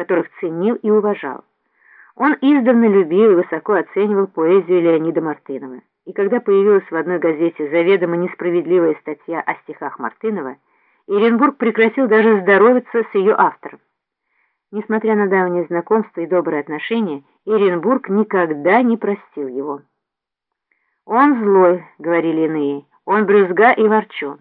которых ценил и уважал. Он издавна любил и высоко оценивал поэзию Леонида Мартынова. И когда появилась в одной газете заведомо несправедливая статья о стихах Мартынова, Иренбург прекратил даже здоровиться с ее автором. Несмотря на давнее знакомство и добрые отношения, Иренбург никогда не простил его. «Он злой», — говорили иные, — «он брюзга и ворчун».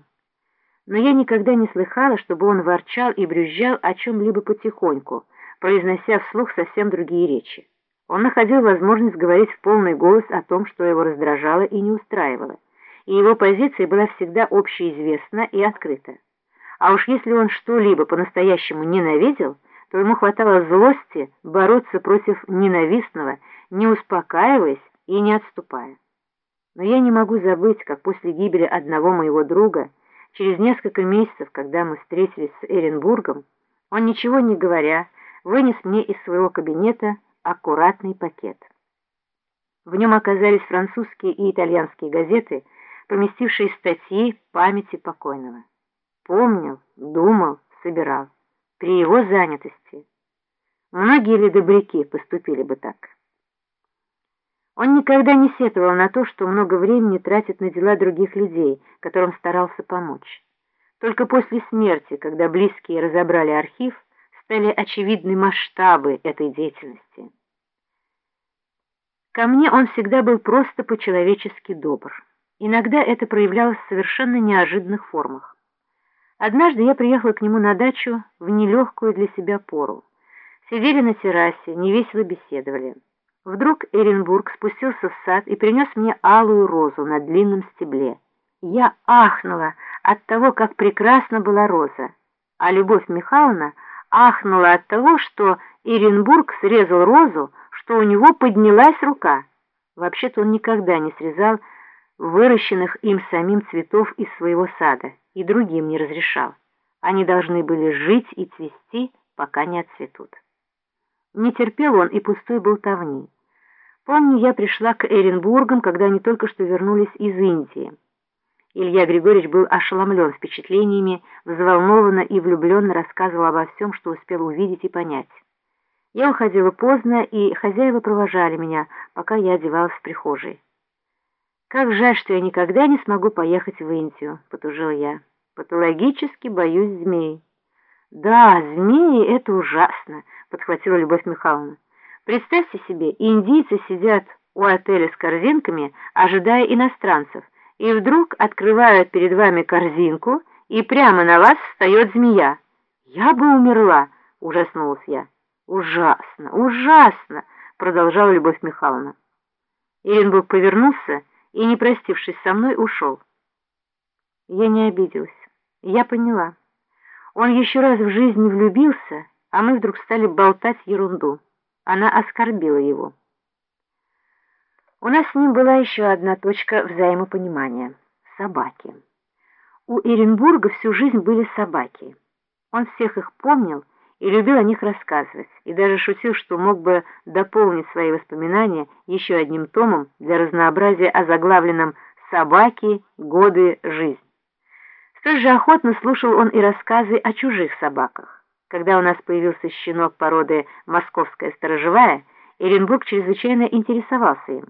Но я никогда не слыхала, чтобы он ворчал и брюзжал о чем-либо потихоньку, произнося вслух совсем другие речи. Он находил возможность говорить в полный голос о том, что его раздражало и не устраивало, и его позиция была всегда общеизвестна и открыта. А уж если он что-либо по-настоящему ненавидел, то ему хватало злости бороться против ненавистного, не успокаиваясь и не отступая. Но я не могу забыть, как после гибели одного моего друга, через несколько месяцев, когда мы встретились с Эренбургом, он, ничего не говоря, вынес мне из своего кабинета аккуратный пакет. В нем оказались французские и итальянские газеты, поместившие статьи памяти покойного. Помнил, думал, собирал. При его занятости. Многие ли добряки поступили бы так? Он никогда не сетовал на то, что много времени тратит на дела других людей, которым старался помочь. Только после смерти, когда близкие разобрали архив, стали очевидны масштабы этой деятельности. Ко мне он всегда был просто по-человечески добр. Иногда это проявлялось в совершенно неожиданных формах. Однажды я приехала к нему на дачу в нелегкую для себя пору. Сидели на террасе, невесело беседовали. Вдруг Эренбург спустился в сад и принес мне алую розу на длинном стебле. Я ахнула от того, как прекрасна была роза, а Любовь Михайловна ахнула от того, что Эренбург срезал розу, что у него поднялась рука. Вообще-то он никогда не срезал выращенных им самим цветов из своего сада и другим не разрешал. Они должны были жить и цвести, пока не отцветут. Не терпел он и пустой болтовни. Помню, я пришла к Эренбургам, когда они только что вернулись из Индии. Илья Григорьевич был ошеломлен впечатлениями, взволнованно и влюбленно рассказывал обо всем, что успел увидеть и понять. Я уходила поздно, и хозяева провожали меня, пока я одевалась в прихожей. «Как жаль, что я никогда не смогу поехать в Индию», — потужил я. «Патологически боюсь змей». «Да, змеи — это ужасно», — подхватила Любовь Михайловна. «Представьте себе, индийцы сидят у отеля с корзинками, ожидая иностранцев, и вдруг открывают перед вами корзинку, и прямо на вас встает змея. Я бы умерла», — ужаснулась я. «Ужасно, ужасно!» — продолжала Любовь Михайловна. Иренбург повернулся и, не простившись со мной, ушел. Я не обиделась. Я поняла. Он еще раз в жизни влюбился, а мы вдруг стали болтать ерунду. Она оскорбила его. У нас с ним была еще одна точка взаимопонимания — собаки. У Иренбурга всю жизнь были собаки. Он всех их помнил и любил о них рассказывать, и даже шутил, что мог бы дополнить свои воспоминания еще одним томом для разнообразия озаглавленным «Собаки. Годы. Жизнь». Столь же охотно слушал он и рассказы о чужих собаках. Когда у нас появился щенок породы «Московская сторожевая», Эренбург чрезвычайно интересовался им.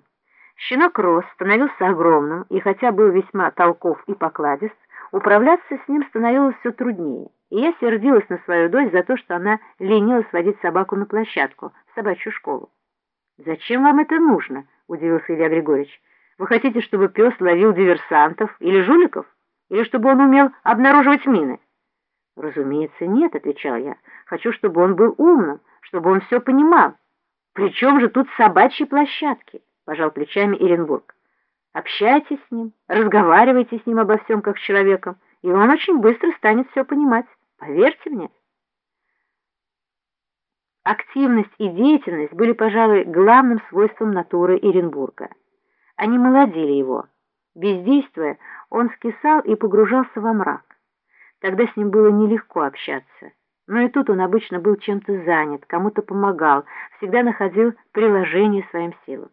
Щенок рос, становился огромным, и хотя был весьма толков и покладист, управляться с ним становилось все труднее и я сердилась на свою дочь за то, что она ленилась водить собаку на площадку, в собачью школу. «Зачем вам это нужно?» — удивился Илья Григорьевич. «Вы хотите, чтобы пес ловил диверсантов или жуликов? Или чтобы он умел обнаруживать мины?» «Разумеется, нет», — отвечал я. «Хочу, чтобы он был умным, чтобы он все понимал. При чем же тут собачьи площадки?» — пожал плечами Иренбург. «Общайтесь с ним, разговаривайте с ним обо всем как с человеком, и он очень быстро станет все понимать». Поверьте мне. Активность и деятельность были, пожалуй, главным свойством натуры Иренбурга. Они молодили его. Бездействуя, он скисал и погружался во мрак. Тогда с ним было нелегко общаться. Но и тут он обычно был чем-то занят, кому-то помогал, всегда находил приложение своим силам.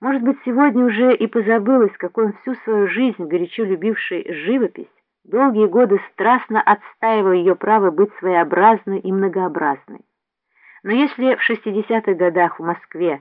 Может быть, сегодня уже и позабылось, как он всю свою жизнь горячо любивший живопись, долгие годы страстно отстаивал ее право быть своеобразной и многообразной. Но если в 60-х годах в Москве